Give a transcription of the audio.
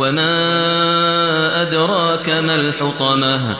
وَمَا أَدْرَاكَ مَا الْحُطَمَةُ